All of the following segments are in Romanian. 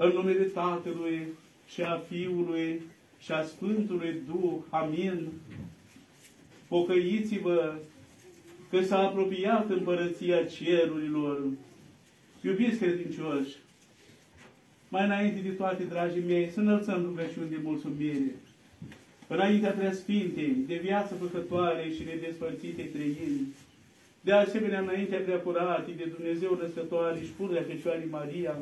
În numele Tatălui și a Fiului și a Sfântului Duh. Amin. Pocăiți-vă că s-a apropiat împărăția cerurilor. Iubiți credincioși, mai înainte de toate, dragii mei, să înălțăm rugăciuni de mulțumire. Înaintea preasfintei, de viață făcătoare și nedespărțite trăini, de asemenea înaintea preacuratei de Dumnezeu născătoare și pură Fecioarei Maria,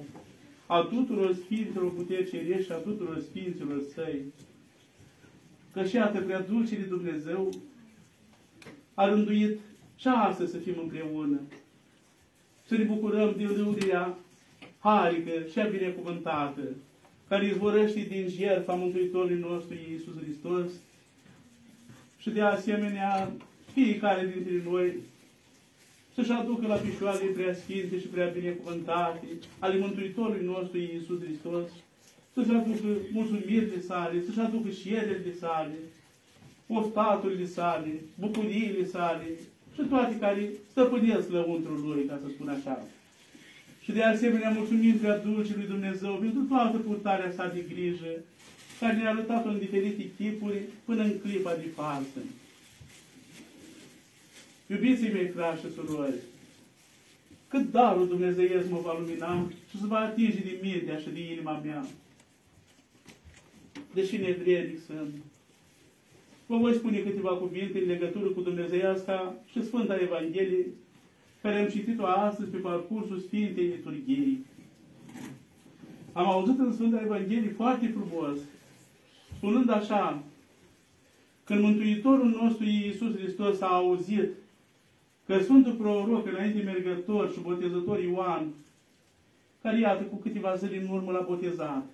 a tuturor Sfinților puteri cerești și a tuturor Sfinților Săi, că și atât prea dulce de Dumnezeu a rânduit și astăzi să fim împreună, să ne bucurăm de râuria harică și a binecuvântată, care izvorăște din jertfa Mântuitorului nostru Iisus Hristos și de asemenea fiecare dintre noi să-și aducă la picioarele prea sfinte și prea binecuvântate ale Mântuitorului nostru Iisus Hristos, să-și aducă mulțumirile sale, să-și aducă șierele sale, oftaturile sale, bucuriile sale și toate care stăpânesc lăuntrul lui, ca să spun așa. Și de asemenea mulțumim prea dulce lui Dumnezeu pentru toată purtarea sa de grijă, care ne-a arătat-o în diferite chipuri până în clipa de față. Iubiții mei, frați și surori, cât darul Dumnezeiesc mă va lumina și să va atinge de mintea și de inima mea. Deși nevrednic sunt. Vă voi spune câteva cuvinte în legătură cu Dumnezeiasca și Sfânta Evanghelie, care am citit-o astăzi pe parcursul Sfintei Liturghiei. Am auzit în Sfânta Evanghelie foarte frumos, spunând așa, când Mântuitorul nostru Iisus Hristos a auzit că Sfântul Proroc, înainte mergător și botezător Ioan, care iată cu câteva zile în urmă l-a botezat,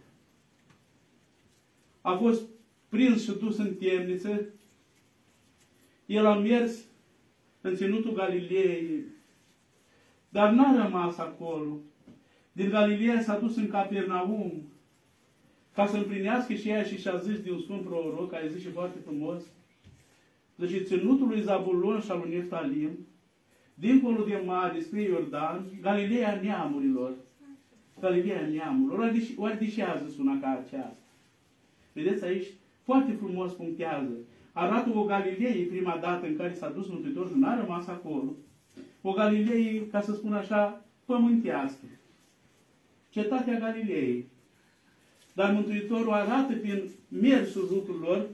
a fost prins și dus în temniță, el a mers în ținutul Galilei, dar n-a rămas acolo. Din Galileea s-a dus în Capernaum, ca să împlinească și ea și și-a zis de un sfânt proroc, care zice foarte frumos, deci ținutul lui Zabulon și al lui Neftalim, dincolo de mare, spre Iordan, Galileea neamurilor. Galileea neamurilor. Oare de ce a zis una ca aceasta? Vedeți aici? Foarte frumos punctează. Arată o Galileie prima dată în care s-a dus Mântuitorul și n-a rămas acolo. O Galileie, ca să spun așa, pământească. Cetatea Galilei. Dar Mântuitorul arată prin mersul lucrurilor,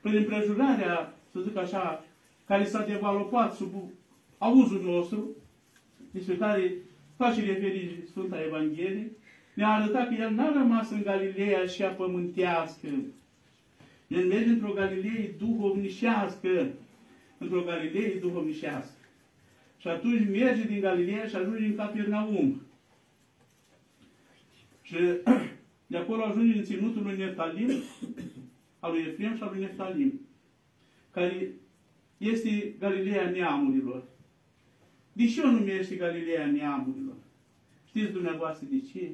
prin împrejurarea, să zic așa, care s-a devalopat sub auzul nostru, despre care face referire Sfânta Evanghelie, ne-a arătat că El n-a rămas în Galileea și a pământească. El merge într-o Galileie duhovnișească. Într-o Galileie duhovnișească. Și atunci merge din Galileea și ajunge în Capernaum. Și de acolo ajunge în ținutul lui Neftalim, al lui Efrem și al lui Neftalim, care este Galileea neamurilor. De ce o numește Galileea neamurilor? Știți dumneavoastră de ce?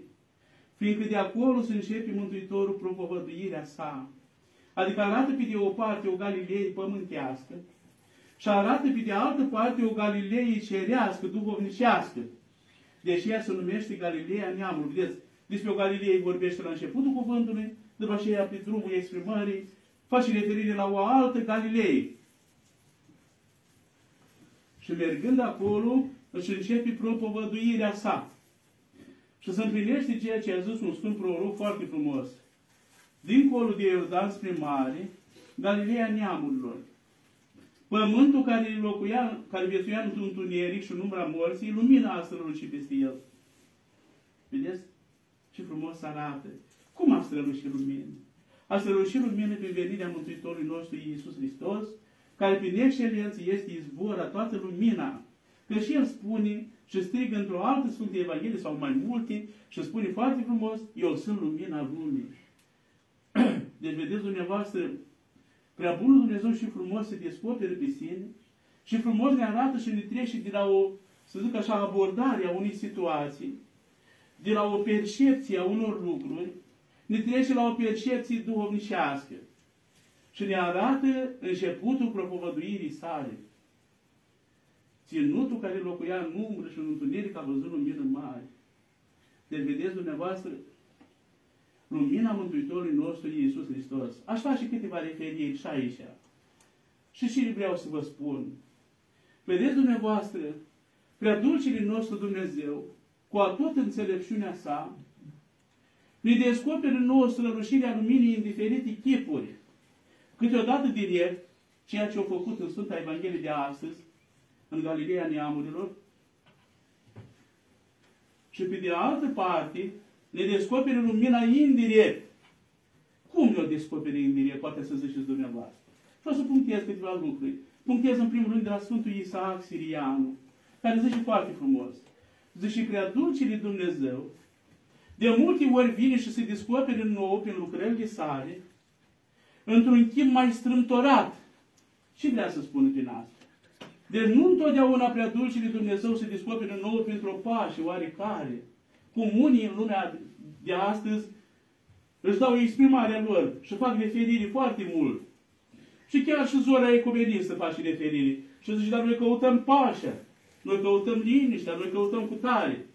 Fiindcă de acolo se începe Mântuitorul propovăduirea sa. Adică arată pe de o parte o Galileie pământească și arată pe de altă parte o Galileie cerească, duhovnicească. Deși ea se numește Galileea neamului. Vedeți, despre o Galileie vorbește la începutul cuvântului, după aceea pe drumul exprimării, face referire la o altă Galileie. Și mergând acolo, își începe propovăduirea sa. Și se împlinește ceea ce a zis un sfânt proroc foarte frumos. Dincolo de Iordan spre mare, Galileea neamurilor. Pământul care locuia, care viețuia într-un întuneric și în umbra morții, lumina a strălucit peste el. Vedeți? Ce frumos arată. Cum a strălucit lumina? A strălucit lumina prin venirea Mântuitorului nostru Iisus Hristos, care prin excelență este izvor a toată lumina. Că și el spune și strigă într-o altă Sfântă Evanghelie sau mai multe și spune foarte frumos, eu sunt lumina lumii. Deci vedeți dumneavoastră, prea bunul Dumnezeu și frumos se descoperă pe sine și frumos ne arată și ne trece de la o, să zic așa, abordare a unei situații, de la o percepție a unor lucruri, ne trece la o percepție duhovnicească și ne arată începutul propovăduirii sale. Ținutul care locuia în umbră și în întuneric a văzut lumină mare. Deci vedeți dumneavoastră, lumina Mântuitorului nostru Iisus Hristos. Aș face câteva referiri și aici. Și și vreau să vă spun. Vedeți dumneavoastră, prea dulcile nostru Dumnezeu, cu tot înțelepciunea sa, ne descoperă nouă strălușirea luminii în diferite chipuri. Câteodată direct, ceea ce au făcut în Sfânta Evanghelie de astăzi, în Galileea Neamurilor, și pe de altă parte, ne descopere lumina indirect. Cum ne-o descopere indirect, poate să ziceți dumneavoastră. Vreau să punctez câteva lucruri. Punctez în primul rând de la Sfântul Isaac Sirianu, care zice foarte frumos. Zice, prea dulcile Dumnezeu, de multe ori vine și se descopere nou prin lucrările sale, într-un chip mai strâmtorat. Ce vrea să spună prin asta? Deci nu întotdeauna prea dulcile Dumnezeu se descoperă nou pentru o pașă oarecare. Cum unii în lumea de astăzi își dau exprimarea lor și fac referire foarte mult. Și chiar și zora ecumenistă face referire. Și zice, dar noi căutăm pașa, noi căutăm liniștea, noi căutăm cu tare.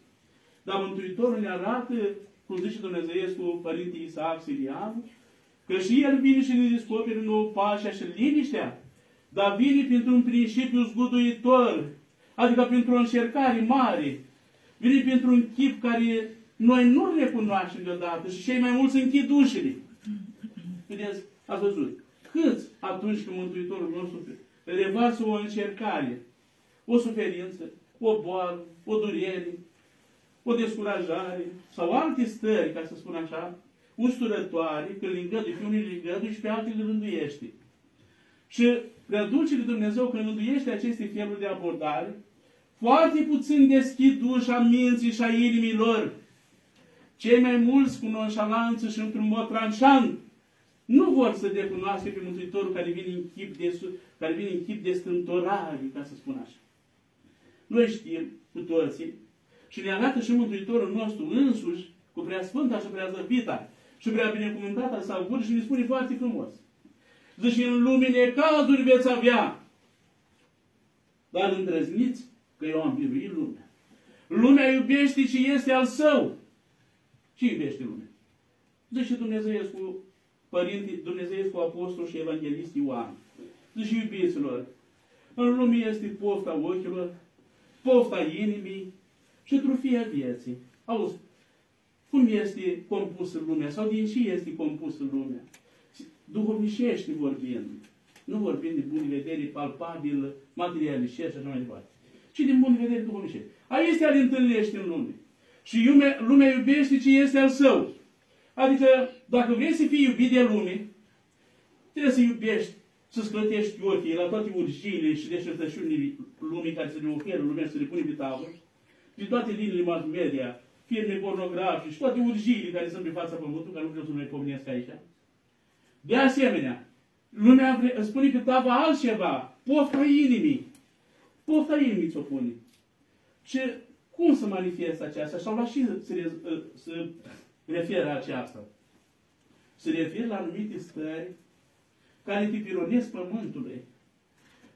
Dar Mântuitorul ne arată, cum zice Dumnezeu Părinte Isaac Sirian, că și El vine și ne descoperă nouă pașa și liniștea, dar vine printr-un principiu zguduitor, adică printr-o încercare mare, vine printr-un chip care noi nu recunoaștem deodată și cei mai mulți închid ușile. Vedeți, ați văzut. Câți atunci când Mântuitorul nostru revarsă o încercare, o suferință, o boală, o durere, o descurajare sau alte stări, ca să spun așa, usturătoare, că îl îngăduie, pe unii îl îngăduie și pe alții îl rânduiește. Și prea dulcele Dumnezeu când rânduiește aceste feluri de abordare, foarte puțin deschid ușa minții și a inimilor. Cei mai mulți cu nonșalanță și într-un mod tranșant nu vor să decunoască pe Mântuitorul care vine în chip de, care vine în chip de strântorare, ca să spun așa. Noi știm cu toții și ne arată și Mântuitorul nostru însuși cu prea sfânta și prea zăbita și prea binecuvântata sa gură și ne spune foarte frumos. Zice, în lumine cazuri veți avea, dar îndrăzniți că eu am biruit lumea. Lumea iubește ce este al său. Ce iubește lumea? Zice Dumnezeiescu, Părinte Dumnezeiescu Apostol și Evanghelist Ioan. Zice, iubiților, în lume este pofta ochilor, pofta inimii și trufia vieții. Auzi, cum este compusă lumea sau din ce este compusă lumea? Duhovnicește vorbind. Nu vorbim de bun vedere palpabil, materialist și așa mai departe. Ci din bun vedere duhovnicește. Aici le întâlnește în lume. Și lumea, lumea iubește ce este al său. Adică, dacă vrei să fii iubit de lume, trebuie să iubești, să sclătești ochii la toate urgiile și deșertăciunile lumii care se ne oferă, lumea să le pune pe tavă, de toate liniile mass media, firme pornografice și toate urgiile care sunt pe fața pământului, care nu vreau să mai pomenesc aici. De asemenea, lumea vre, spune pe tavă altceva, pofta inimii. Pofta inimii ți-o pune. Și cum să manifestă aceasta? Sau la și se, se referă aceasta? Se referă la anumite stări care te pironesc pământului.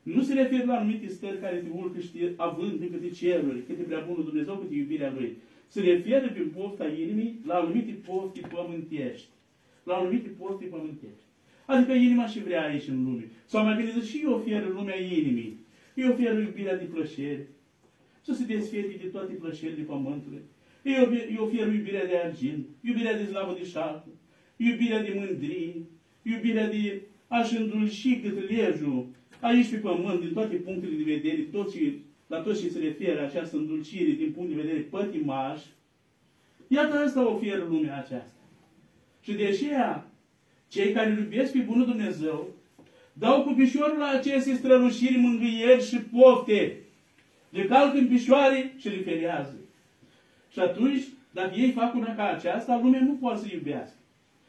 Nu se referă la anumite stări care te urcă și te având de câte ceruri, câte prea bunul Dumnezeu, câte iubirea Lui. Se referă prin pofta inimii la anumite pofti pământești. La anumite pofti pământești. Adică inima și vrea aici în lume. Sau mai bine zis, și eu ofer lumea inimii. Eu ofer iubirea de plăceri. Să se desfete de toate plăcerile pământului. Eu, eu ofer iubirea de argint, iubirea de slavă de șarpă, iubirea de mândrie, iubirea de a-și îndulci cât lejul aici pe pământ, din toate punctele de vedere, tot ce, la tot ce se referă această îndulcire din punct de vedere pătimaș, iată asta oferă lumea aceasta. Și de aceea, cei care iubesc pe Bunul Dumnezeu, dau cu piciorul la aceste strălușiri, mângâieri și pofte. Le calc în picioare și le feriază. Și atunci, dacă ei fac una ca aceasta, lumea nu poate să iubească.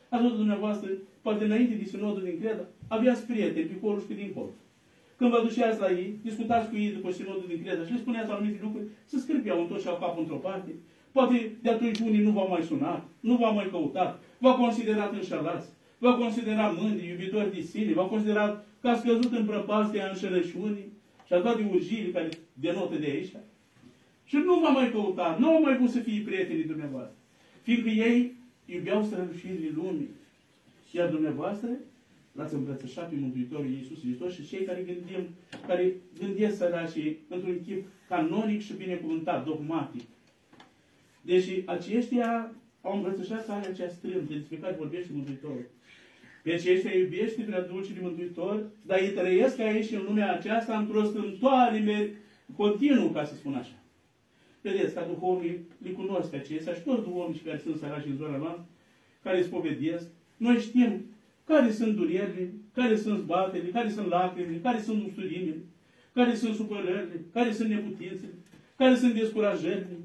Ați văzut dumneavoastră, poate înainte de sinodul din credă, aveați prieteni pe colo și pe dincolo. Când vă duceați la ei, discutați cu ei după sinodul din credă și le spuneați anumite lucruri, să scârpiau un tot și au capul într-o parte. Poate de atunci unii nu v-au mai sunat, nu v-au mai căutat, v-au considerat înșelați, v-au considerat mândri, iubitori de sine, v-au considerat că ați căzut în prăpastia înșelăciunii și a toate urgiile care denotă de aici. Și nu v-a mai căutat, nu au mai vrut să fie prietenii dumneavoastră. Fiindcă ei iubeau strălucirile lumii. Iar dumneavoastră l-ați îmbrățișat pe Mântuitorul Iisus Hristos și cei care gândim, care gândesc săracii într-un chip canonic și binecuvântat, dogmatic. Deci aceștia au îmbrățișat țara cea strâmtă despre care vorbește Mântuitorul. Pe aceștia iubește prea dulcii Mântuitor, dar ei trăiesc aici în lumea aceasta într-o strâmtoare continuu, ca să spun așa. Vedeți, ca duhovnii le cunosc acestea și toți duhovnii care sunt sărași în zona noastră, care spovedesc, noi știm care sunt durerile, care sunt zbatele, care sunt lacrimile, care sunt usturimile, care sunt supărările, care sunt neputințele, care sunt descurajările,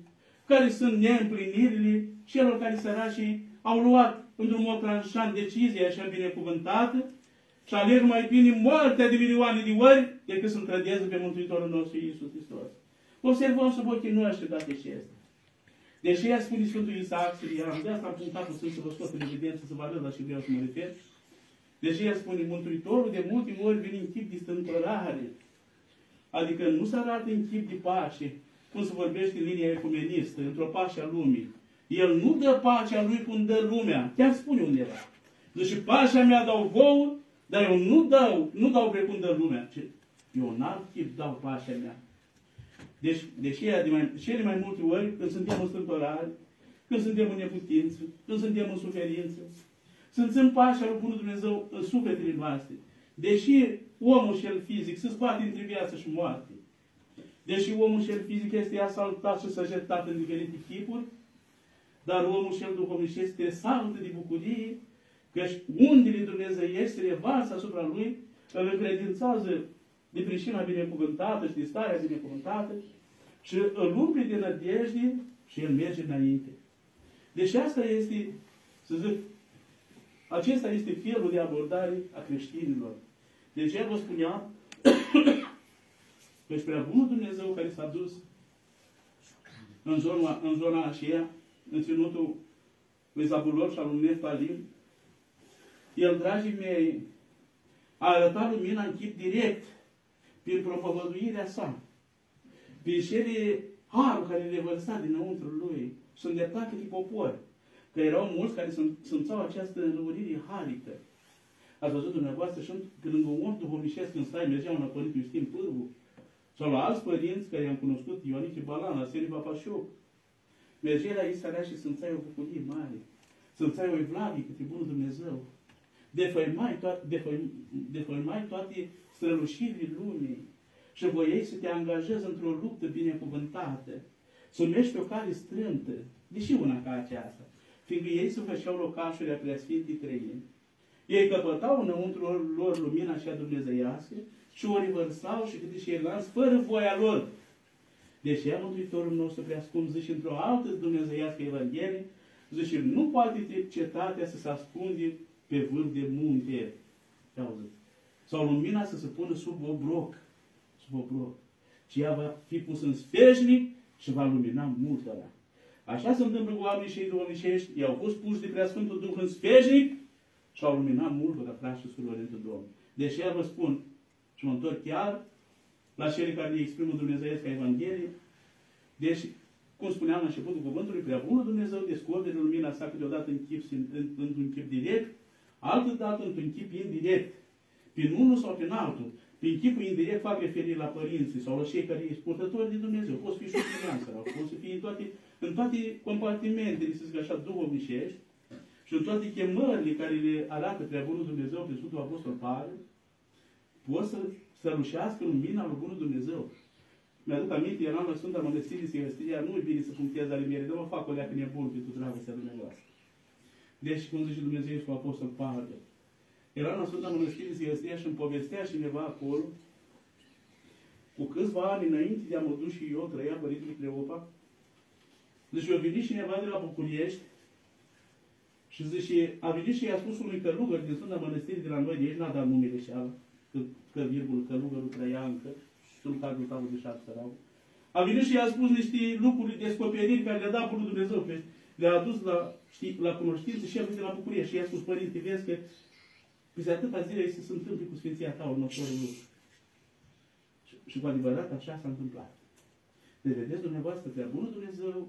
care sunt neîmplinirile celor care săracii au luat într-un mod tranșant decizia așa binecuvântată și aleg mai bine moartea de milioane de ori decât să-L trădeze pe Mântuitorul nostru Iisus Hristos. Observăm sub ochii noștri toate acestea. Deși ea spune Sfântul Isaac Sirian, de asta am punctat puțin să vă scot în evidență, să vă arăt la și vreau să mă refer. Deși ea spune, Mântuitorul de multe ori vine în chip de stâmpărare. Adică nu se arată în chip de pace, cum se vorbește în linia ecumenistă, într-o pace a lumii. El nu dă pacea lui cum dă lumea. Chiar spune undeva. Deci pacea mea dau vouă, dar eu nu dau, nu dau precum dă lumea. Eu în alt chip dau pacea mea. Deci, deși de mai, cele mai multe ori, când suntem în strâmpărare, când suntem în neputință, când suntem în suferință, simțim pașa lui Bunul Dumnezeu în sufletele noastre. Deși omul cel fizic se zbate între viață și moarte, deși omul cel fizic este asaltat și săgetat în diferite tipuri, dar omul cel duhovnicesc este saltă de bucurie, că undele Dumnezeiești se revarsă asupra lui, îl încredințează de pricina binecuvântată și de starea binecuvântată și îl umple de nădejde și el merge înainte. Deci asta este, să zic, acesta este felul de abordare a creștinilor. Deci el vă spunea că și prea bunul Dumnezeu care s-a dus în zona, în zona aceea, în ținutul lui Zabulon și al lui Neftalim, el, dragii mei, a arătat lumina în chip direct prin propovăduirea sa, prin cele harul care le vărsa dinăuntru lui și îndreptate de popor. Că erau mulți care simțeau această înrăurire harică. Ați văzut dumneavoastră și când lângă un om duhovnicesc în stai mergeau la Părintele Iustin Pârvu sau la alți părinți care i-am cunoscut, Ioniche Balan, la Seri Papașoc. Mergeai la Isarea și simțeai o bucurie mare. Simțeai o evlavie către Bunul Dumnezeu. Defăimai, toate, defăim, defăimai toate strălușirii lumii și voiei să te angajezi într-o luptă binecuvântată, să mergi pe o cale strântă, deși una ca aceasta, fiindcă ei se făceau locașuri a preasfintii trăini. Ei căpătau înăuntru lor lumina și a dumnezeiască și o revărsau și câte și elanți fără voia lor. Deși ea Mântuitorul nostru preascund, zice într-o altă dumnezeiască Evanghelie, zice, nu poate cetatea să se ascunde pe vârf de munte. Auziți? sau lumina să se pună sub obroc, sub obroc. Și ea va fi pus în sfeșnic și va lumina mult ăla. Așa se întâmplă cu oamenii și duhovnicești, i-au fost puși de Preasfântul Duh în sfeșnic și au luminat mult la frați și surori într Domnul. Deci ea vă spun, și mă întorc chiar la cele care îi exprimă Dumnezeu ca Evanghelie, deci, cum spuneam la începutul cuvântului, prea bunul Dumnezeu descoperă lumina sa câteodată în chip, într-un chip direct, altă dată într-un chip indirect prin unul sau prin altul, prin chipul indirect fac referire la părinții sau la cei care sunt purtători de Dumnezeu. Poți fi și o poți să fii în toate, în toate compartimentele, să zic așa, duhovnicești și în toate chemările care le arată prea Bunul Dumnezeu prin Sfântul Apostol Pavel, poți să strălușească lumina lui Bunul Dumnezeu. Mi-aduc aminte, eram la Sfânta Mănăstirii Sihăstiria, nu e bine să punctez ale mele, dar mă fac o leacă nebun pentru dragostea dumneavoastră. Deci, cum zice Dumnezeu cu Apostol Pavel, era la Sfânta Mănăstire Zihăstia și îmi povestea cineva acolo, cu câțiva ani înainte de a mă duce și eu, trăia Părintele Cleopa, deci a venit cineva de la Bucuriești și zice, a venit și i-a spus unui călugăr din Sfânta Mănăstire de la noi, de aici n-a dat numele și ala, că, că virgul călugărul trăia încă, sunt cadrul tău de șapte sărau. A venit și i-a spus niște lucruri descoperiri care le-a dat Bunul Dumnezeu, le-a adus la, știi, la cunoștință și a venit de la Bucurie și i-a spus, Părinte, vezi că Peste atâta zile să se întâmple cu Sfinția ta următorul lucru. Și, și cu adevărat așa s-a întâmplat. Deci vedeți dumneavoastră că bunul Dumnezeu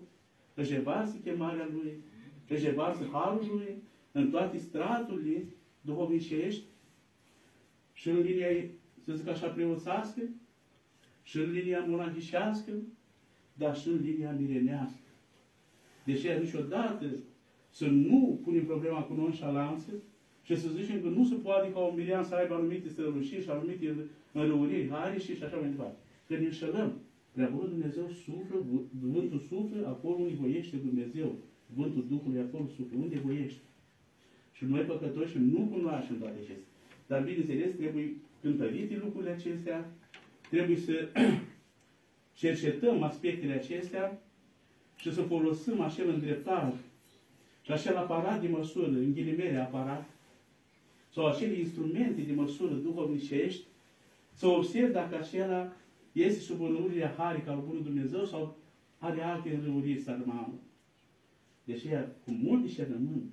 își revarsă chemarea Lui Deci varsă harul lui în toate straturile duhovnicești și în linia, să zic așa, preoțească, și în linia monahișească, dar și în linia mirenească. Deși niciodată să nu punem problema cu nonșalanță și să zicem că nu se poate ca un mirean să aibă anumite strălușiri și anumite înrăuriri, hari și așa mai departe. Că ne înșelăm. Prea bună Dumnezeu suflă, vântul suflă, acolo unde voiește Dumnezeu. Vântul Duhului acolo suflă, unde voiește. Și noi păcătoși nu cunoaștem toate acestea. Dar bineînțeles trebuie cântărite lucrurile acestea, trebuie să cercetăm aspectele acestea și să folosim acel îndreptar și acel aparat de măsură, în ghilimele aparat, sau acele instrumente de măsură duhovnicești, să observ dacă acela este sub înrăurirea Harii ca Bunul Dumnezeu sau are alte înrăuriri sărmană. Deci cu mult discernământ.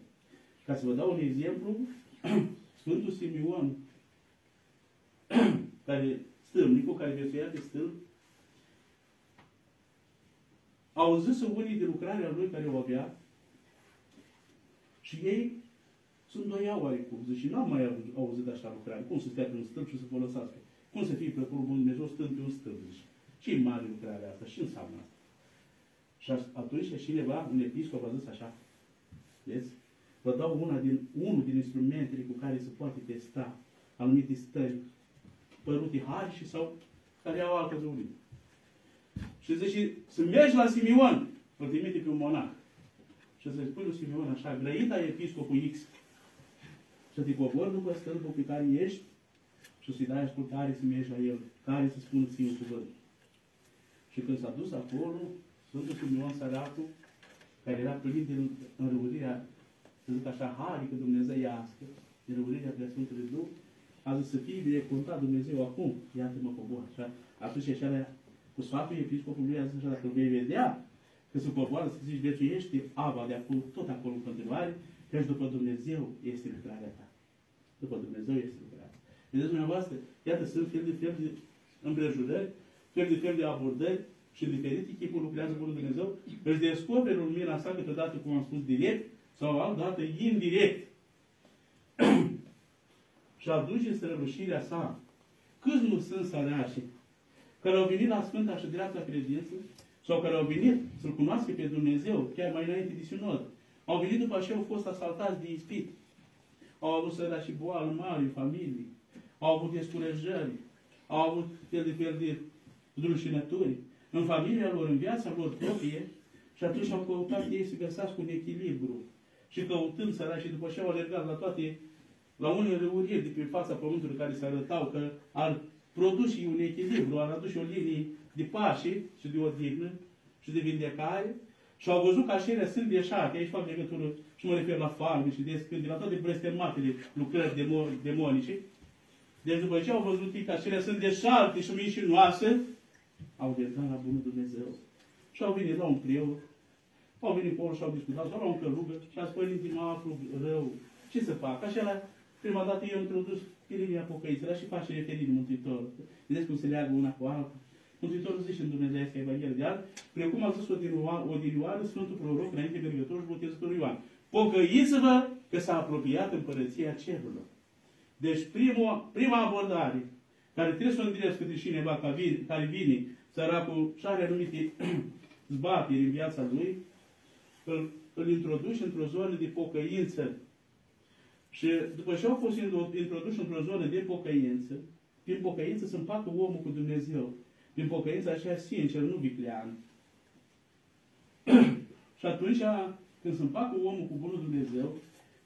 Ca să vă dau un exemplu, Sfântul Simeon, care stâlnicul, care viețuia pe stâlp, au zis unii de lucrarea lui care o avea și ei sunt doi oarecum. Zice, n-am mai auzit așa lucrare. Cum să stea pe un stâlp și să folosească? Cum să fie plăcut Bunul Dumnezeu stând pe un stâlp? Zice, ce mare lucrarea asta? Și înseamnă asta? Și atunci cineva, un episcop, a zis așa. Vezi? Vă dau una din, unul din instrumentele cu care se poate testa anumite stări părute hari și sau care au altă zăurie. Și zice, să mergi la Simion, îl trimite pe un monah. Și să spui lui Simion așa, grăita episcopul X. Să te cobori după stâlpul pe care ești și să-i dai ascultare să mergi la el, care să spună ție cuvânt. Și când s-a dus acolo, Sfântul Simeon Săracul, care era plin de înrăurirea, să zic așa, harică dumnezeiască, de răurirea Preasfântului Duh, a zis să fie binecuvântat Dumnezeu acum, iată-mă cobor. Și atunci așa cu sfatul episcopului a zis așa, dacă vei vedea că se coboară, să zici, vețuiește aba de acolo, tot acolo în continuare, căci după Dumnezeu este lucrarea ta. După Dumnezeu este lucrarea ta. Vedeți dumneavoastră, iată, sunt fel de fel de împrejurări, fel de fel de abordări și diferite chipuri lucrează Bunul Dumnezeu, își descopere lumina sa câteodată, cum am spus, direct sau altădată indirect. și aduce strălușirea sa. Câți nu sunt sărași care au venit la Sfânta și Dreapta Credință sau care au venit să-L cunoască pe Dumnezeu, chiar mai înainte de sinod, au venit după aceea, au fost asaltați de ispit, au avut săra și boală mari în familie, au avut descurajări, au avut fel de fel de drușinături în familia lor, în viața lor proprie și atunci au căutat ei să găsească un echilibru. Și căutând săra și după ce au alergat la toate la unele râuriri de pe fața pământului care se arătau că ar produs și un echilibru, ar aduce o linie de pace și de odihnă și de vindecare. Și au văzut că așa sunt deșate, aici fac legătură și mă refer la farme și de la toate blestematele lucrări demonice. Deci după ce au văzut că acelea sunt deșarte și mincinoase, au venit la Bunul Dumnezeu. Și au venit la un preot, au venit acolo și au discutat, sau la un călugă și a spus, părinte, mă aflu rău, ce să fac? Așa Prima dată eu introdus pe linia pocăiților și face referire Mântuitorul. Vedeți cum se leagă una cu alta. Mântuitorul zice în Dumnezeiască Evanghelie de alt, precum a zis odinioară Sfântul Proroc înainte mergător și botezătorul Ioan. Pocăiți-vă că s-a apropiat împărăția cerurilor. Deci primul, prima abordare care trebuie să o îndreți către cineva care vine săracul și are anumite zbateri în viața lui, îl, îl introduci într-o zonă de pocăință și după ce au fost introduși într-o zonă de pocăință, prin pocăință să împacă omul cu Dumnezeu. Prin pocăință așa sincer, nu viclean. și atunci, când se împacă omul cu Bunul Dumnezeu,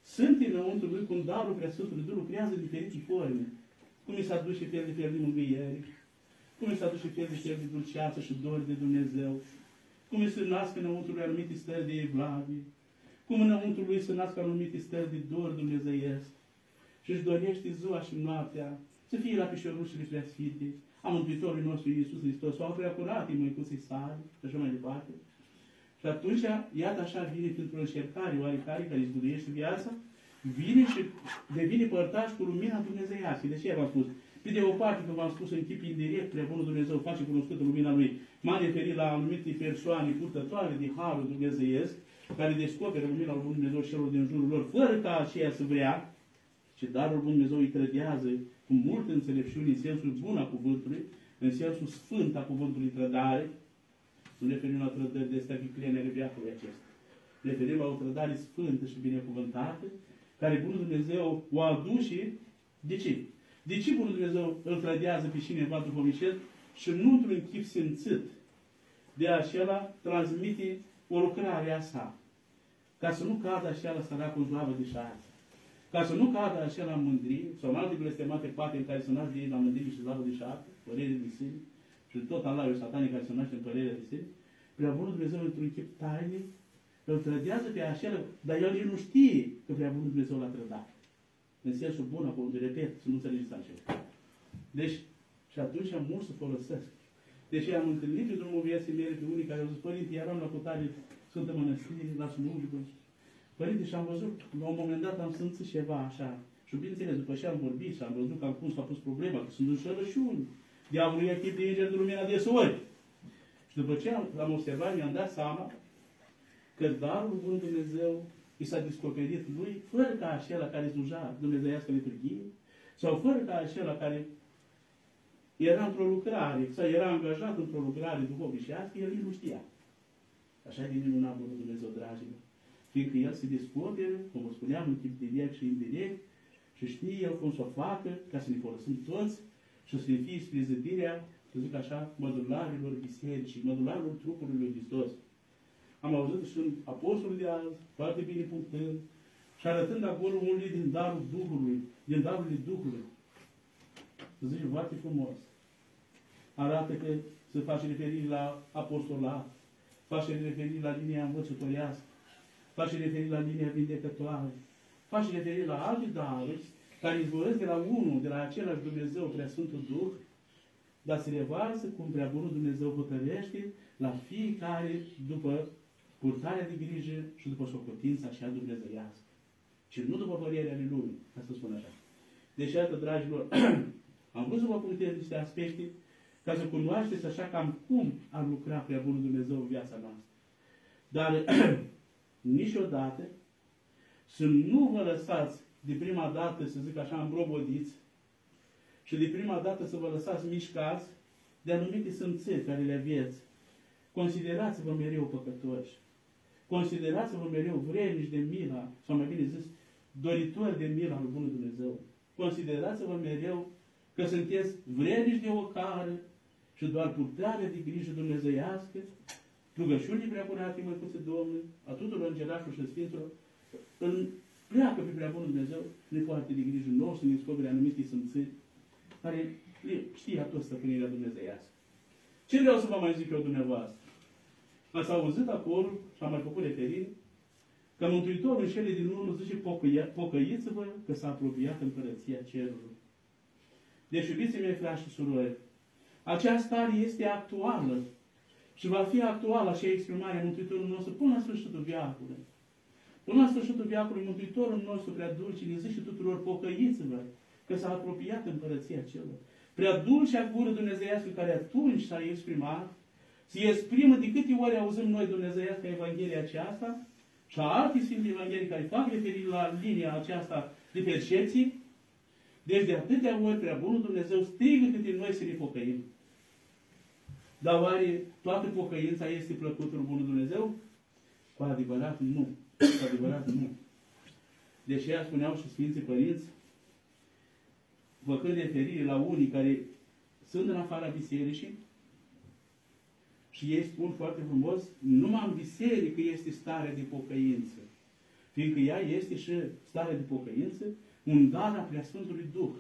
sunt înăuntru lui cum darul Preasfântului Duh lucrează în diferite forme. Cum i s-a dus și fel de fel de mângâiere, cum i s-a dus și fel de fel de dulceață și dor de Dumnezeu, cum îi se nasc înăuntru lui anumite stări de evlavie, cum înăuntru lui să nască anumite stări de dor dumnezeiesc și își dorește ziua și noaptea să fie la pișorușile preasfinte a Mântuitorului nostru Iisus Hristos, sau prea curate măicuții sale și așa mai departe. Și atunci, iată așa vine printr-o încercare oarecare care îți durește viața, vine și devine părtaș cu lumina dumnezeiască. De ce v-am spus? Pe de o parte, că v-am spus în chip indirect, prea bunul Dumnezeu face cunoscută lumina Lui, m-am referit la anumite persoane purtătoare de Harul Dumnezeiesc, care descoperă lumina lui Dumnezeu celor din jurul lor, fără ca aceea să vrea, și darul lui Dumnezeu îi trădează cu multă înțelepciune în sensul bun a cuvântului, în sensul sfânt a cuvântului trădare, nu referim la trădări de astea viclene viacului acesta. Referim la o trădare sfântă și binecuvântată, care Bunul Dumnezeu o aduce. De ce? De ce Bunul Dumnezeu îl trădează pe cineva duhovnicesc și nu într-un chip simțit? De acela transmite o lucrare a sa. Ca să nu cadă acela săracul în slavă de șață. Ca să nu cadă acela în mândrie, sau în alte blestemate pate în care să naște ei la mândrie și slavă de șață, părere de sine, și tot Allah satanic care se naște în părerea de sine, prea bunul Dumnezeu într-un chip tainic, îl trădează pe acela, dar el nu știe că prea bunul Dumnezeu l-a trădat. În sensul bun, acolo, de repet, să nu înțelegeți așa. Deci, și atunci am mult să folosesc. Deci am întâlnit pe drumul vieții mele pe unii care au zis, Părinte, eram la cutare Sfântă Mănăstire, la slujbă. Părinte, și am văzut, la un moment dat am simțit ceva așa. Și bineînțeles, după ce am vorbit și am văzut că am pus, a pus problema, că sunt înșelăciuni. Diavolul e chip de înger de lumina de ori. Și după ce am, am observat, mi-am dat seama că darul Bun Dumnezeu i s-a descoperit lui, fără ca acela care sluja dumnezeiască liturghie, sau fără ca acela care era într-o lucrare, sau era angajat într-o lucrare duhovnicească, el nu știa. Așa e minunat Bunul Dumnezeu, dragilor. Fiindcă El se descoperă, cum vă spuneam, în timp direct și indirect, și știe El cum să o facă, ca să ne folosim toți și să ne fie spre zidirea, să zic așa, mădularilor bisericii, mădularilor trupului lui Hristos. Am auzit și în Apostolul de azi, foarte bine punctând, și arătând acolo unul din darul Duhului, din darul Duhului. Să zice, foarte frumos. Arată că se face referire la apostolat, face referire la linia învățătorească, face referire la linia vindecătoare, face referire la alte daruri care izvorăsc de la unul, de la același Dumnezeu, prea Sfântul Duh, dar se revarsă cum prea bunul Dumnezeu hotărăște la fiecare după purtarea de grijă și după socotința așa dumnezeiască. Și nu după părerea lui lumii, ca să spun așa. Deci, iată, dragilor, am vrut să vă punctez niște aspecte ca să cunoașteți așa cam cum ar lucra prea bunul Dumnezeu în viața noastră. Dar niciodată să nu vă lăsați de prima dată, să zic așa, îmbrobodiți și de prima dată să vă lăsați mișcați de anumite simțiri care le aveți. Considerați-vă mereu păcătoși. Considerați-vă mereu vrednici de mila, sau mai bine zis, doritori de mila lui Bunul Dumnezeu. Considerați-vă mereu că sunteți vrednici de o cară și doar purtarea de grijă dumnezeiască, rugăciunii prea curate, măcuțe Domnului, a tuturor îngerașilor și Sfinților, în pleacă pe prea bunul Dumnezeu, ne poate de grijă nouă să ne descopere anumite simțiri care știe atunci stăpânirea dumnezeiască. Ce vreau să vă mai zic eu dumneavoastră? Ați auzit acolo, și am mai făcut referire, că Mântuitorul în cele din urmă zice, pocăiți-vă că s-a apropiat împărăția cerului. Deci, iubiții mei, frați și surori, această stare este actuală și va fi actuală așa exprimarea Mântuitorului nostru până la sfârșitul viacului. Până la sfârșitul viacului, Mântuitorul nostru prea dulce ne zice tuturor, pocăiți-vă, că s-a apropiat împărăția celor. Prea dulcea gură dumnezeiască care atunci s-a exprimat, se exprimă de câte ori auzim noi dumnezeiască Evanghelia aceasta și a alte Sfinte Evanghelii care fac referire la linia aceasta de percepții, deci de atâtea ori prea bunul Dumnezeu strigă câte noi să ne pocăim. Dar oare toată pocăința este plăcută lui Bunul Dumnezeu? Cu adevărat nu. Cu adevărat nu. Deși ea spuneau și Sfinții Părinți, făcând referire la unii care sunt în afara bisericii, și ei spun foarte frumos, numai în biserică este starea de pocăință. Fiindcă ea este și starea de pocăință, un dar a Preasfântului Duh.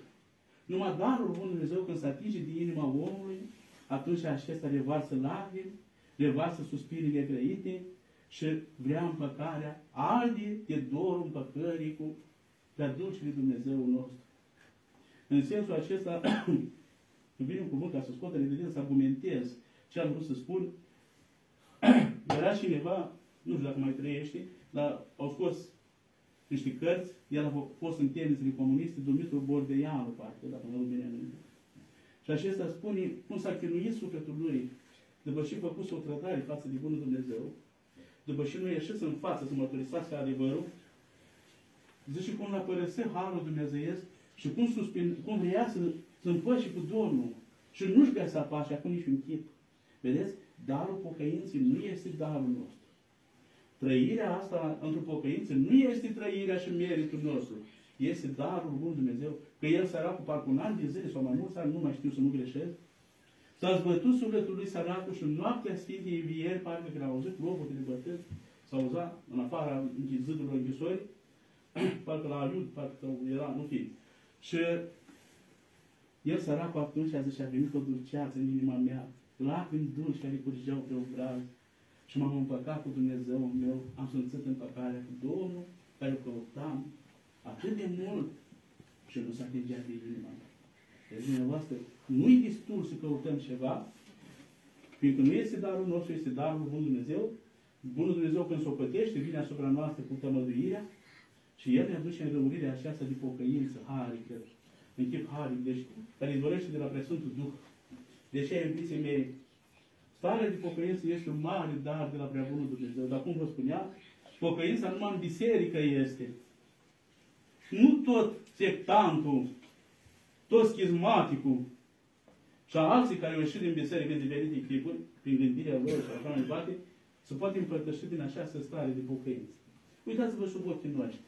Numai darul Bunului Dumnezeu când se atinge de inima omului, atunci acesta revarsă lacrimi, revarsă suspirile grăite și vrea împăcarea, arde de dorul împăcării cu prea dulcele Dumnezeu nostru. În sensul acesta, nu vine un cuvânt ca să scot în evidență, să argumentez ce am vrut să spun. Era cineva, nu știu dacă mai trăiește, dar au scos niște cărți, el a fost în temnițele comuniste, Dumitru Bordeianu, parcă, dacă nu bine aminte. Și acesta spune cum s-a chinuit sufletul lui, după ce a făcut o trădare față de Bunul Dumnezeu, după și nu ieșiți în față să mărturisească adevărul, zice cum l-a părăsit Harul Dumnezeiesc și cum, suspin, cum vrea să, să împăși cu Domnul și nu-și găsea pași acum nici un chip. Vedeți? Darul pocăinții nu este darul nostru. Trăirea asta într-o pocăință nu este trăirea și meritul nostru. Este darul Lui Dumnezeu. Că El săracul parcă un an de zile sau mai mulți ani, nu mai știu să nu greșesc, S-a zbătut sufletul lui săracul și în noaptea Sfintei Învieri, parcă când a auzit locul de bătăt, s-a auzat în afara zidurilor închisori, parcă la ajut, parcă era, nu fi. Și el săracul atunci a zis și a venit o dulceață în inima mea, lacrimi dulci care curgeau pe obraz și m-am împăcat cu Dumnezeu meu, am simțit împăcarea cu Domnul, care o căutam atât de mult și nu s-a de inima mea. Deci, dumneavoastră, nu-i destul să căutăm ceva, fiindcă nu este darul nostru, este darul Bunul Dumnezeu. Bunul Dumnezeu când s-o pătește, vine asupra noastră cu tămăduirea și El ne aduce în răurirea aceasta de pocăință harică, în chip haric, deci, care îi dorește de la Presuntul Duh. Deși, iubiții mei, starea de pocăință este un mare dar de la prea Bunul Dumnezeu. Dar cum vă spunea, pocăința numai în biserică este. Nu tot sectantul, tot schizmaticul, și alții care au ieșit din biserică în diferite chipuri, prin gândirea lor și așa mai departe, se poate împărtăși din această stare de pocăință. Uitați-vă sub ochii noștri.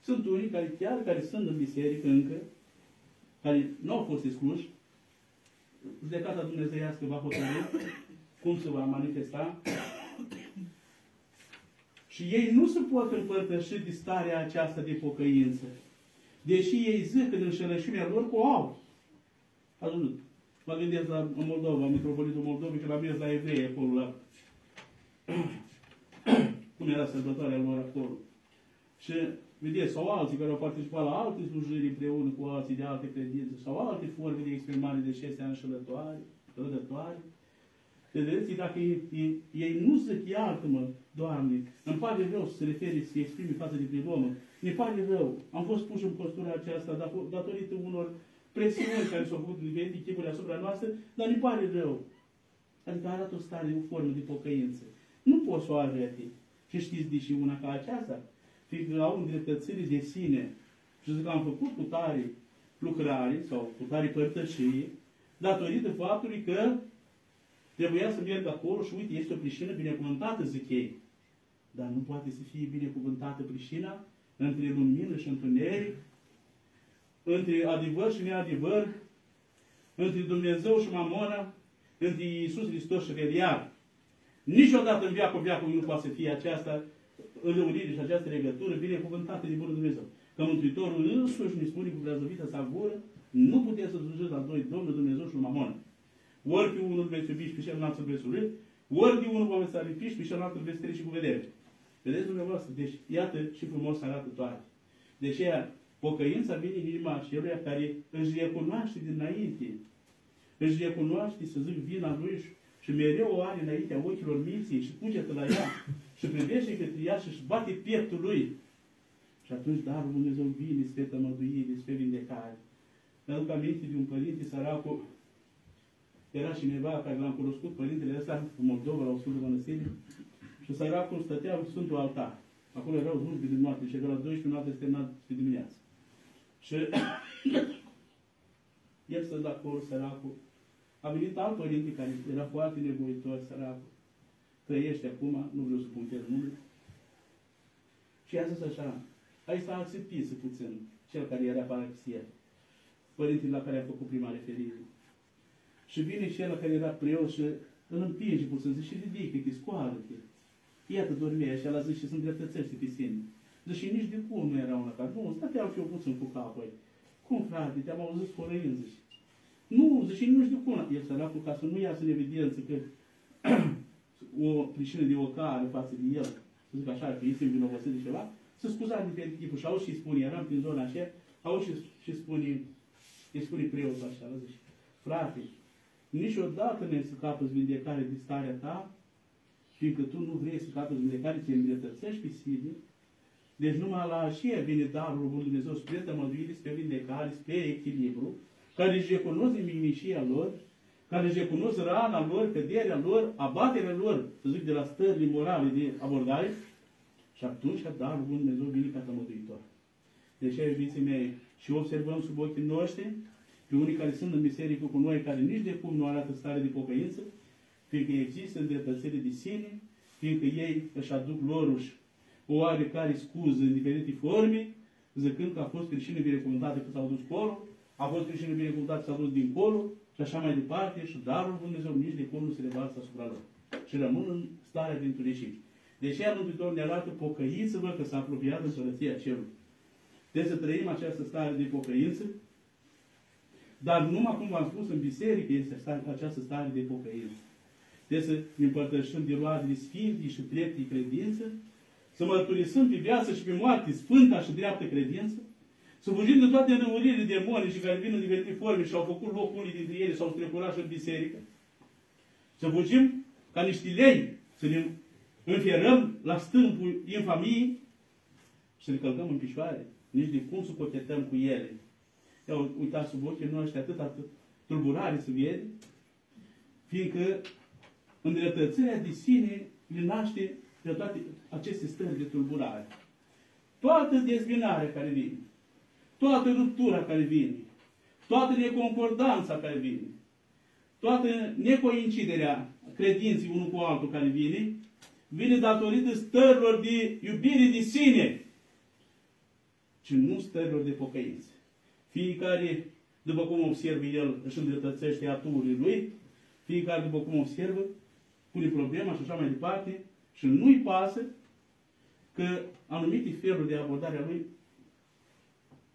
Sunt unii care chiar care sunt în biserică încă, care nu au fost excluși, judecata dumnezeiască va hotărâi cum se va manifesta și ei nu se pot împărtăși de starea aceasta de pocăință. Deși ei zic în înșelășirea lor cu au. Atunci, Mă gândesc la Moldova, Metropolitul Moldovei, că la mers la evrei acolo, la... cum era sărbătoarea lor acolo. Și, vedeți, sau alții care au participat la alte slujiri împreună cu alții de alte credințe, sau alte forme de exprimare de șestea înșelătoare, rădătoare. Vedeți, dacă ei, ei, ei nu zic, iartă-mă, Doamne, îmi pare rău să se referi, să se exprime față de primomă, mi pare rău, am fost puși în postura aceasta datorită unor presiuni care s-au făcut diferite chipuri asupra noastră, dar ne pare rău. Adică arată o stare, o formă de pocăință. Nu poți să o arăti. Și știți de și una ca aceasta? Fiindcă au îndreptățire de sine și zic că am făcut cu tare lucrare sau cu tare părtășie, datorită faptului că trebuia să merg acolo și uite, este o prișină binecuvântată, zic ei. Dar nu poate să fie binecuvântată prișina între lumină și întuneric, între adevăr și neadevăr, între Dumnezeu și Mamona, între Iisus Hristos și Reliar. Niciodată în viacul viacului nu poate să fie această înlăurire și această legătură binecuvântată de Bunul Dumnezeu. Că Mântuitorul însuși ne spune cu preazăvită sa gură, nu puteți să slujiți la doi Domnul Dumnezeu și Mamona. Ori pe unul veți iubi și pe celălalt îl veți urâ, ori de unul vă veți alipi și pe celălalt îl veți trece cu vedere. Vedeți dumneavoastră? Deci, iată și frumos arată toate. Deci, ea, Pocăința vine în inima aceluia care își recunoaște dinainte. Își recunoaște, să zic, vina lui și mereu o are înaintea ochilor minții și cugetă la ea și privește către ea și își bate pieptul lui. Și atunci darul Dumnezeu vine spre tămăduire, spre vindecare. Mă aduc aminte de un părinte săracul, era cineva care l-am cunoscut, părintele ăsta, în Moldova, la o Sfântă Mănăstire, și săracul stătea în Sfântul Altar. Acolo erau slujbe de noapte și de la 12 noapte se terminat pe dimineață. Și el să de acolo, săracul. A venit alt părinte care era foarte nevoitor, săracul. Trăiește acum, nu vreau să punctez numele. Și a zis așa, ai să acceptiți puțin cel care era paraxier. Părintele la care a făcut prima referire. Și vine și el care era preot și îl împinge puțin, zice, ridică-te, scoală-te. Iată, dormea și el a zis și sunt dreptățește pe sine. Deși nici de cum nu era una ca nu, stăteau și eu puțin cu capul. Cum, frate, te-am auzit fărăind, zice. Nu, zice, nu știu cum. El săracul, ca să nu iasă în evidență că o pricină de ocare față de el, să zic așa, că este învinovățit de ceva, să scuza de pe tipul și auzi și spune, eram prin zona așa, auzi și, și spune, îi spune preotul așa, zice, frate, niciodată nu să capăți vindecare de starea ta, fiindcă tu nu vrei să capăți vindecare, ți îndreptățești pe sine, deci numai la aceea vine darul lui Dumnezeu spre tămăduire, spre vindecare, spre echilibru, care își recunosc din mimnișia lor, care își recunosc rana lor, căderea lor, abaterea lor, să zic, de la stările morale de abordare, și atunci Darul Bun Dumnezeu vine ca mântuitor. Deci, iubiții mei, și observăm sub ochii noștri pe unii care sunt în biserică cu noi, care nici de cum nu arată stare de pocăință, fiindcă există îndreptățire de sine, fiindcă ei își aduc loruși o oarecare scuză în diferite forme, zicând că a fost creștină binecuvântată că s-au dus colo, a fost creștină binecuvântată că s-au dus dincolo, și așa mai departe, și darul Dumnezeu nici de cum nu se revarsă asupra lor. Și rămân în starea de întunecit. Deci ea Mântuitor ne arată pocăiți-vă că s-a apropiat împărăția cerului. Trebuie să trăim această stare de pocăință, dar numai cum v-am spus, în biserică este stare, această stare de pocăință. Trebuie să ne împărtășim de roadele sfinții și dreptii credință, să mărturisim pe viață și pe moarte sfânta și dreaptă credință, să fugim de toate răurile demonii care vin în diferite forme și au făcut loc unii dintre ele, s-au strecurat și în biserică. Să fugim ca niște lei, să ne înfierăm la stâmpul infamiei și să ne călcăm în picioare. Nici de cum să cochetăm cu ele. Ia uitați sub ochii noștri atât, atât tulburare să vede, fiindcă îndreptățirea de sine le naște de toate aceste stări de tulburare. Toată dezbinarea care vine, toată ruptura care vine, toată neconcordanța care vine, toată necoinciderea credinții unul cu altul care vine, vine datorită stărilor de iubire de sine, ci nu stărilor de pocăință. Fiecare, după cum observă el, își îndreptățește aturile lui, fiecare, după cum observă, pune problema și așa mai departe, și nu-i pasă că anumite feluri de abordare a lui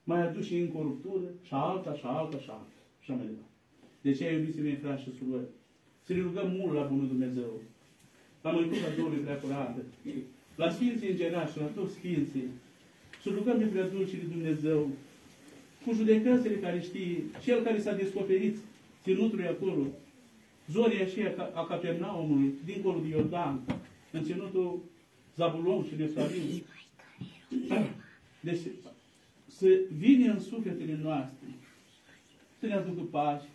mai aduce în coruptură și alta, și alta, și alta, și așa mai departe. De ce, iubiți mei, frați și surori, să ne rugăm mult la Bunul Dumnezeu, la Mântuirea Domnului Preacurată, la Sfinții în general și la toți Sfinții, să rugăm de prea dulcii Dumnezeu, cu judecățile care știe, cel care s-a descoperit ținutul acolo, zorii aceea a Capernaumului, dincolo de Iordan, în ținutul Zabulon și Nesarim. Deci, să vină în sufletele noastre, să ne aducă pace,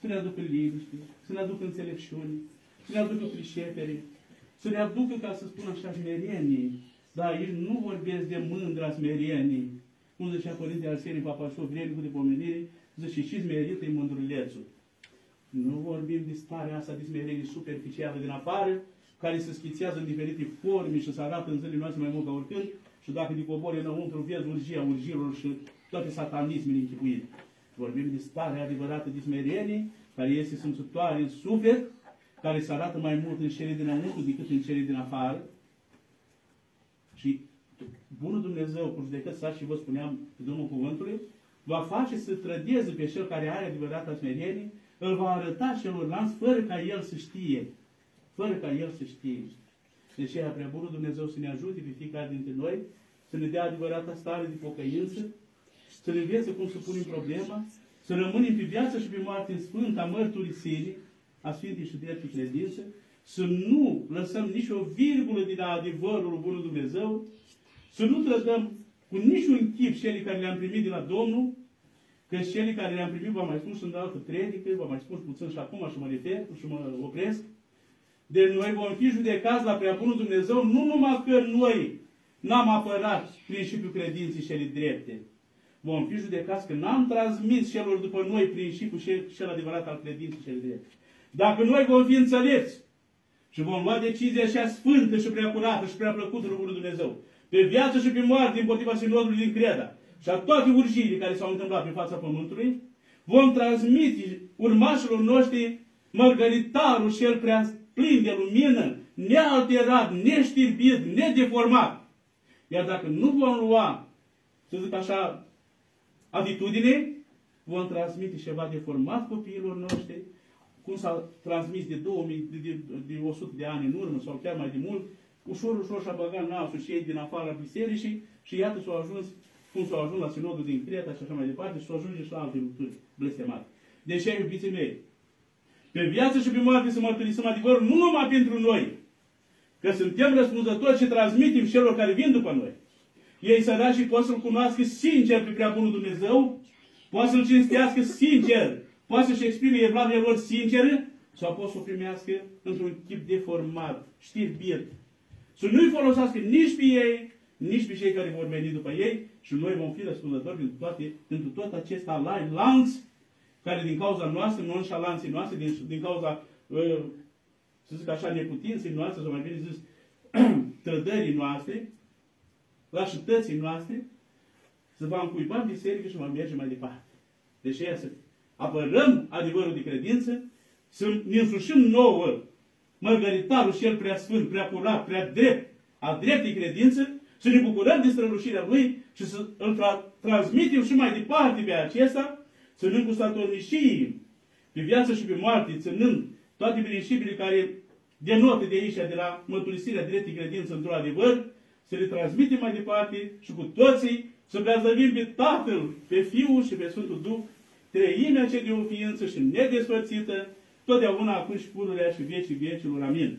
să ne aducă liniște, să ne aducă înțelepciune, să ne aducă prișepere, să ne aducă, ca să spun așa, smerenie. Da, aici nu vorbesc de mândra smerenie. Cum zicea Părinte Arsenie Papașov, vrednicul de pomenire, zice, și smerită e mândrulețul. Nu vorbim de starea asta de smerenie superficială din afară, care se schițează în diferite forme și se arată în zilele noastre mai mult ca oricând, și dacă de cobori înăuntru vezi urgia urgirilor și toate satanismele închipuite. Vorbim de starea adevărată de smerenie, care este simțătoare în suflet, care se arată mai mult în cele dinăuntru decât în cele din afară. Și Bunul Dumnezeu, cu judecăți și vă spuneam pe Domnul Cuvântului, va face să trădeze pe cel care are adevărata smerenie, îl va arăta celorlalți fără ca el să știe. Fără ca el să știe. Deci aceea prea Bunul Dumnezeu să ne ajute pe fiecare dintre noi, să ne dea adevărata stare de pocăință, să ne învețe cum să punem problema, să rămânem pe viață și pe moarte în Sfânta mărturisirii, a Sfintei și dreptul credință, să nu lăsăm nici o virgulă din adevărul Bunul Dumnezeu, să nu trădăm cu niciun chip cele care le-am primit de la Domnul, că cele care le-am primit, v-am mai spus în altă predică, v-am mai spus puțin și acum și mă refer și mă opresc, deci noi vom fi judecați la prea bunul Dumnezeu, nu numai că noi n-am apărat principiul credinței cele drepte, vom fi judecați că n-am transmis celor după noi principiul cel adevărat al credinței cele drepte. Dacă noi vom fi înțelepți și vom lua decizia așa sfântă și prea curată și prea plăcută lui Dumnezeu, pe viață și pe moarte împotriva sinodului din Creda și a toate urgiile care s-au întâmplat pe fața Pământului, vom transmite urmașilor noștri mărgăritarul cel prea plin de lumină, nealterat, neștirbit, nedeformat. Iar dacă nu vom lua, să zic așa, atitudine, vom transmite ceva deformat copiilor noștri, cum s-a transmis de 2000, de, de, de 100 de ani în urmă sau chiar mai de mult, ușor, ușor și-a băgat nasul și ei din afara bisericii și iată s-au ajuns cum s-au ajuns la sinodul din Creta și așa mai departe și s-au ajunge și la alte lucruri blestemate. Deci, iubiții mei, pe viață și pe moarte să mărturisim adevărul nu numai pentru noi, că suntem răspunzători și transmitem celor care vin după noi. Ei să și pot să-L cunoască sincer pe prea bunul Dumnezeu, pot să-L cinstească sincer poate să-și exprime evlavia lor sinceră sau pot să o primească într-un chip deformat, știrbit. Să nu-i folosească nici pe ei, nici pe cei care vor veni după ei și noi vom fi răspunzători pentru, toate, pentru tot acest alai, lanț, care din cauza noastră, nonșalanței noastre, din, din cauza, uh, să zic așa, neputinței noastre, sau mai bine zis, trădării noastre, lașității noastre, se va încuipa în biserică și va merge mai departe. Deci ea să apărăm adevărul de credință, să ne însușim nouă mărgăritarul și el prea sfânt, prea curat, prea drept, a dreptei credință, să ne bucurăm de strălucirea Lui și să îl tra- transmitem și mai departe pe acesta, ținând cu statornișii pe viață și pe moarte, ținând toate principiile care denotă de aici, de la mărturisirea dreptei credință într-un adevăr, să le transmitem mai departe și cu toții să preazăvim pe Tatăl, pe Fiul și pe Sfântul Duh, treimea ce de o ființă și nedespărțită, totdeauna acum și pururea și vecii vecilor. Amin.